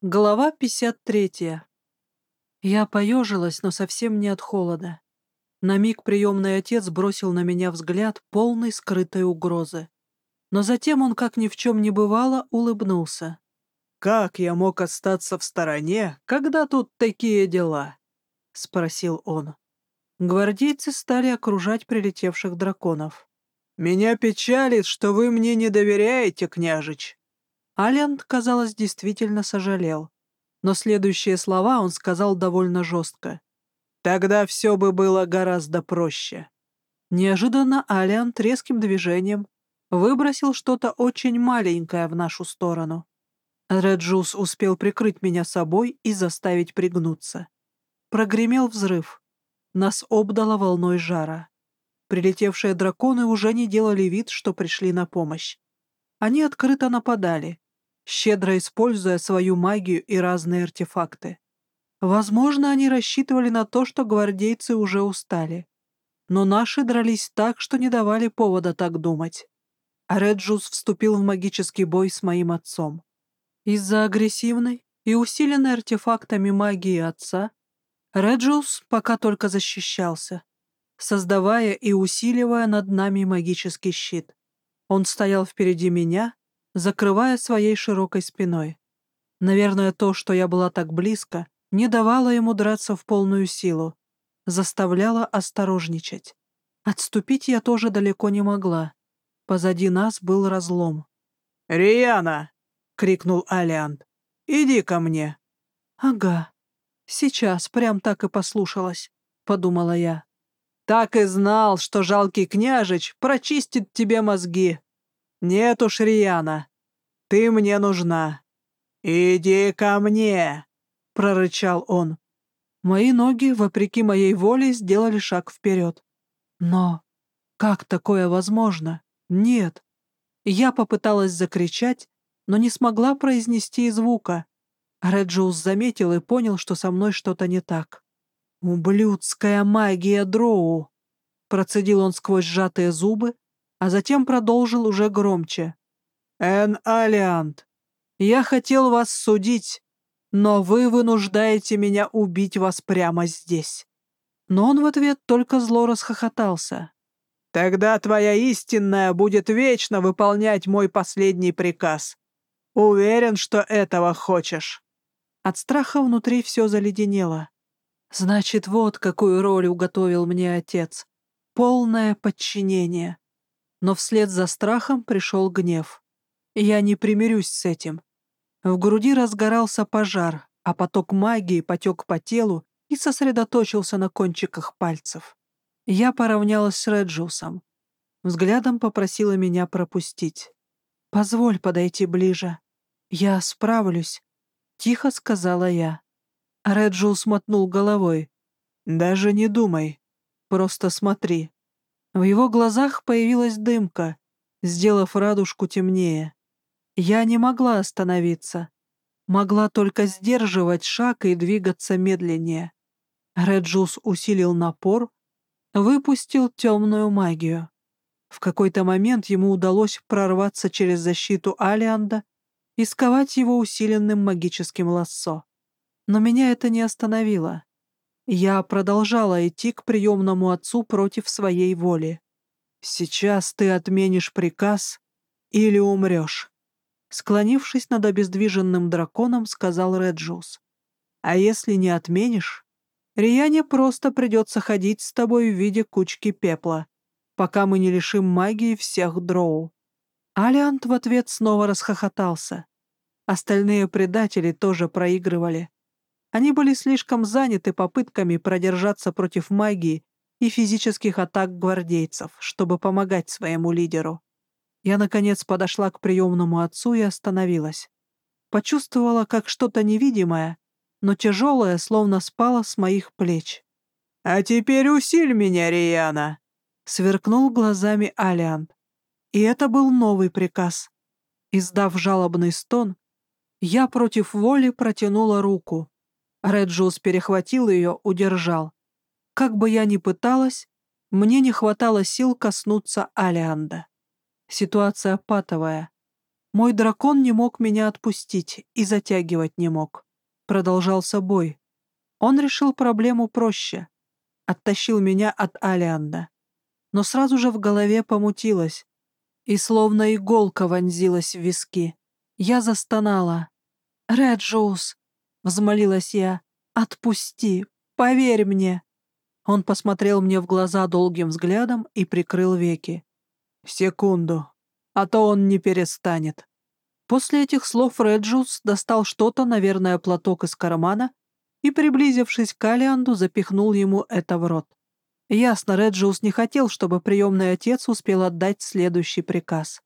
Глава 53. Я поежилась, но совсем не от холода. На миг приемный отец бросил на меня взгляд, полный скрытой угрозы. Но затем он, как ни в чем не бывало, улыбнулся. «Как я мог остаться в стороне, когда тут такие дела?» — спросил он. Гвардейцы стали окружать прилетевших драконов. «Меня печалит, что вы мне не доверяете, княжич», Алиант, казалось, действительно сожалел. Но следующие слова он сказал довольно жестко. «Тогда все бы было гораздо проще». Неожиданно Алиант резким движением выбросил что-то очень маленькое в нашу сторону. Реджус успел прикрыть меня собой и заставить пригнуться. Прогремел взрыв. Нас обдало волной жара. Прилетевшие драконы уже не делали вид, что пришли на помощь. Они открыто нападали, щедро используя свою магию и разные артефакты. Возможно, они рассчитывали на то, что гвардейцы уже устали. Но наши дрались так, что не давали повода так думать. Реджус вступил в магический бой с моим отцом. Из-за агрессивной и усиленной артефактами магии отца Реджус пока только защищался, создавая и усиливая над нами магический щит. Он стоял впереди меня, закрывая своей широкой спиной. Наверное, то, что я была так близко, не давало ему драться в полную силу, заставляло осторожничать. Отступить я тоже далеко не могла. Позади нас был разлом. «Риана!» — крикнул Алиант. «Иди ко мне!» «Ага. Сейчас прям так и послушалась», — подумала я. «Так и знал, что жалкий княжич прочистит тебе мозги», «Нет уж, Рияна, ты мне нужна. Иди ко мне!» — прорычал он. Мои ноги, вопреки моей воле, сделали шаг вперед. Но как такое возможно? Нет. Я попыталась закричать, но не смогла произнести и звука. Реджиус заметил и понял, что со мной что-то не так. «Ублюдская магия дроу!» Процедил он сквозь сжатые зубы, а затем продолжил уже громче. «Эн Алиант, я хотел вас судить, но вы вынуждаете меня убить вас прямо здесь». Но он в ответ только зло расхохотался. «Тогда твоя истинная будет вечно выполнять мой последний приказ. Уверен, что этого хочешь». От страха внутри все заледенело. Значит, вот какую роль уготовил мне отец. Полное подчинение. Но вслед за страхом пришел гнев. Я не примирюсь с этим. В груди разгорался пожар, а поток магии потек по телу и сосредоточился на кончиках пальцев. Я поравнялась с Реджиусом. Взглядом попросила меня пропустить. «Позволь подойти ближе. Я справлюсь», — тихо сказала я. Реджиус мотнул головой. «Даже не думай. Просто смотри». В его глазах появилась дымка, сделав радужку темнее. Я не могла остановиться. Могла только сдерживать шаг и двигаться медленнее. Реджус усилил напор, выпустил темную магию. В какой-то момент ему удалось прорваться через защиту Алианда и сковать его усиленным магическим лассо. Но меня это не остановило. Я продолжала идти к приемному отцу против своей воли. «Сейчас ты отменишь приказ или умрешь», — склонившись над обездвиженным драконом, сказал Реджус. «А если не отменишь, Рияне просто придется ходить с тобой в виде кучки пепла, пока мы не лишим магии всех дроу». Алиант в ответ снова расхохотался. Остальные предатели тоже проигрывали. Они были слишком заняты попытками продержаться против магии и физических атак гвардейцев, чтобы помогать своему лидеру. Я, наконец, подошла к приемному отцу и остановилась. Почувствовала, как что-то невидимое, но тяжелое, словно спало с моих плеч. «А теперь усиль меня, Рияна!» — сверкнул глазами Алиант. И это был новый приказ. Издав жалобный стон, я против воли протянула руку. Реджус перехватил ее, удержал. Как бы я ни пыталась, мне не хватало сил коснуться Алианда. Ситуация патовая. Мой дракон не мог меня отпустить и затягивать не мог. Продолжался бой. Он решил проблему проще. Оттащил меня от Алианда. Но сразу же в голове помутилось. И словно иголка вонзилась в виски. Я застонала. «Реджоус!» — взмолилась я. «Отпусти! Поверь мне!» Он посмотрел мне в глаза долгим взглядом и прикрыл веки. «Секунду, а то он не перестанет». После этих слов Реджус достал что-то, наверное, платок из кармана, и, приблизившись к Алианду, запихнул ему это в рот. Ясно, Реджиус не хотел, чтобы приемный отец успел отдать следующий приказ.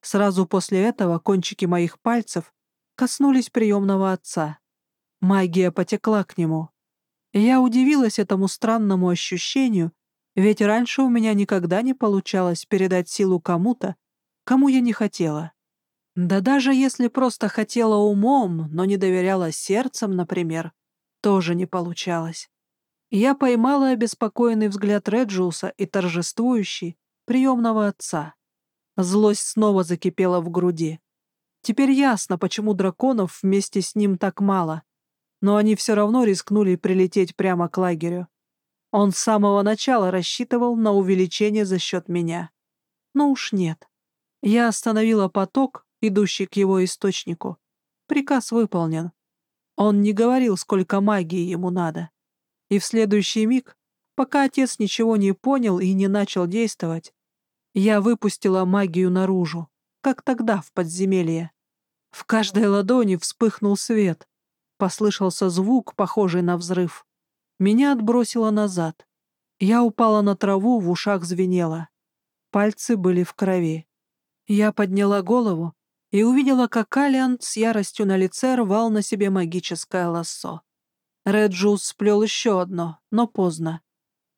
Сразу после этого кончики моих пальцев коснулись приемного отца. Магия потекла к нему. Я удивилась этому странному ощущению, ведь раньше у меня никогда не получалось передать силу кому-то, кому я не хотела. Да даже если просто хотела умом, но не доверяла сердцем, например, тоже не получалось. Я поймала обеспокоенный взгляд Реджиуса и торжествующий, приемного отца. Злость снова закипела в груди. Теперь ясно, почему драконов вместе с ним так мало. Но они все равно рискнули прилететь прямо к лагерю. Он с самого начала рассчитывал на увеличение за счет меня. Но уж нет. Я остановила поток, идущий к его источнику. Приказ выполнен. Он не говорил, сколько магии ему надо. И в следующий миг, пока отец ничего не понял и не начал действовать, я выпустила магию наружу, как тогда в подземелье. В каждой ладони вспыхнул свет. Послышался звук, похожий на взрыв. Меня отбросило назад. Я упала на траву, в ушах звенело. Пальцы были в крови. Я подняла голову и увидела, как Алиант с яростью на лице рвал на себе магическое лассо. Реджус сплел еще одно, но поздно.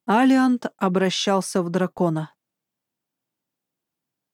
Алиант обращался в дракона.